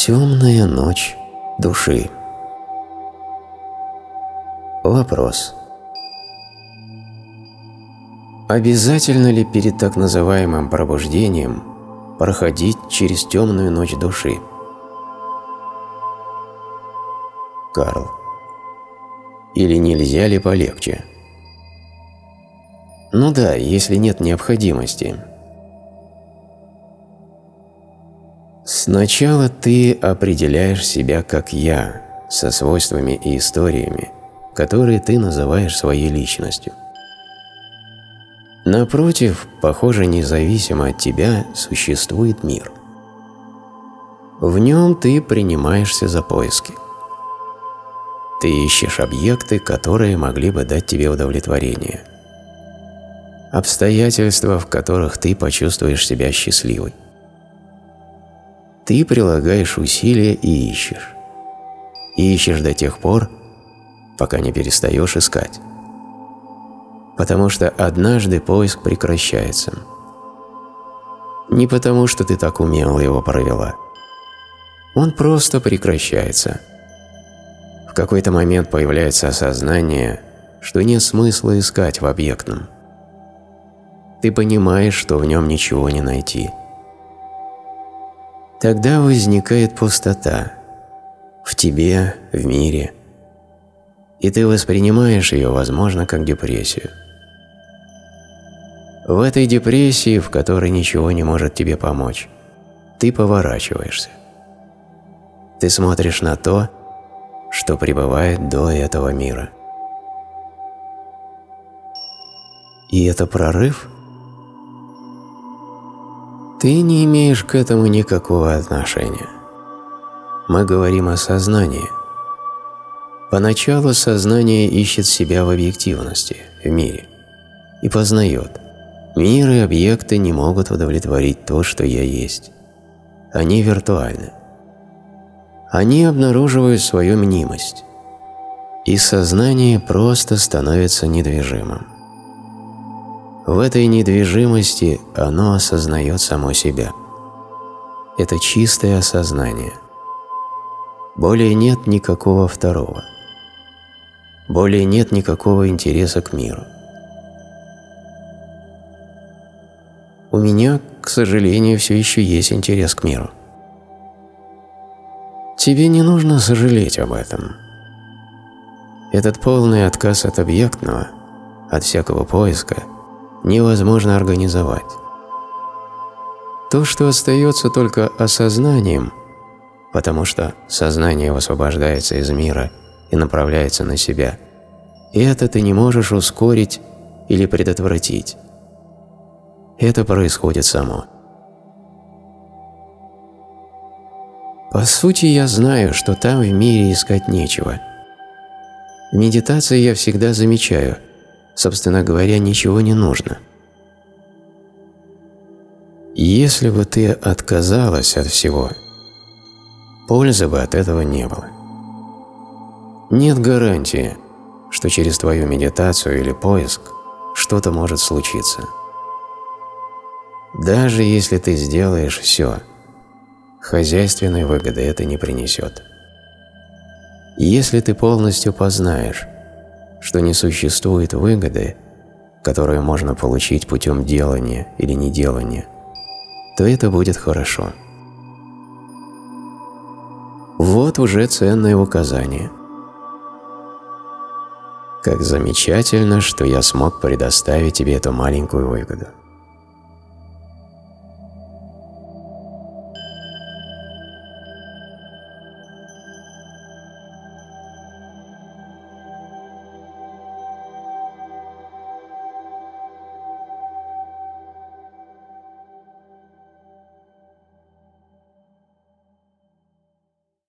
Темная ночь души. Вопрос. Обязательно ли перед так называемым пробуждением проходить через темную ночь души? Карл. Или нельзя ли полегче? Ну да, если нет необходимости. Сначала ты определяешь себя как «я», со свойствами и историями, которые ты называешь своей личностью. Напротив, похоже, независимо от тебя существует мир. В нем ты принимаешься за поиски. Ты ищешь объекты, которые могли бы дать тебе удовлетворение – обстоятельства, в которых ты почувствуешь себя счастливой. Ты прилагаешь усилия и ищешь. И ищешь до тех пор, пока не перестаешь искать. Потому что однажды поиск прекращается. Не потому, что ты так умело его провела. Он просто прекращается. В какой-то момент появляется осознание, что нет смысла искать в объектном – ты понимаешь, что в нем ничего не найти. Тогда возникает пустота в тебе, в мире, и ты воспринимаешь ее, возможно, как депрессию. В этой депрессии, в которой ничего не может тебе помочь, ты поворачиваешься. Ты смотришь на то, что пребывает до этого мира. И это прорыв – ты не имеешь к этому никакого отношения. Мы говорим о сознании. Поначалу сознание ищет себя в объективности, в мире, и познает. Мир и объекты не могут удовлетворить то, что я есть. Они виртуальны. Они обнаруживают свою мнимость, и сознание просто становится недвижимым. В этой недвижимости оно осознает само себя. Это чистое осознание. Более нет никакого второго. Более нет никакого интереса к миру. У меня, к сожалению, все еще есть интерес к миру. Тебе не нужно сожалеть об этом. Этот полный отказ от объектного, от всякого поиска – невозможно организовать. То, что остается только осознанием, потому что сознание высвобождается из мира и направляется на себя, это ты не можешь ускорить или предотвратить. Это происходит само. По сути, я знаю, что там в мире искать нечего. В медитации я всегда замечаю – собственно говоря, ничего не нужно. Если бы ты отказалась от всего, пользы бы от этого не было. Нет гарантии, что через твою медитацию или поиск что-то может случиться. Даже если ты сделаешь все, хозяйственной выгоды это не принесет. Если ты полностью познаешь, что не существует выгоды, которую можно получить путем делания или неделания, то это будет хорошо. Вот уже ценное указание. Как замечательно, что я смог предоставить тебе эту маленькую выгоду.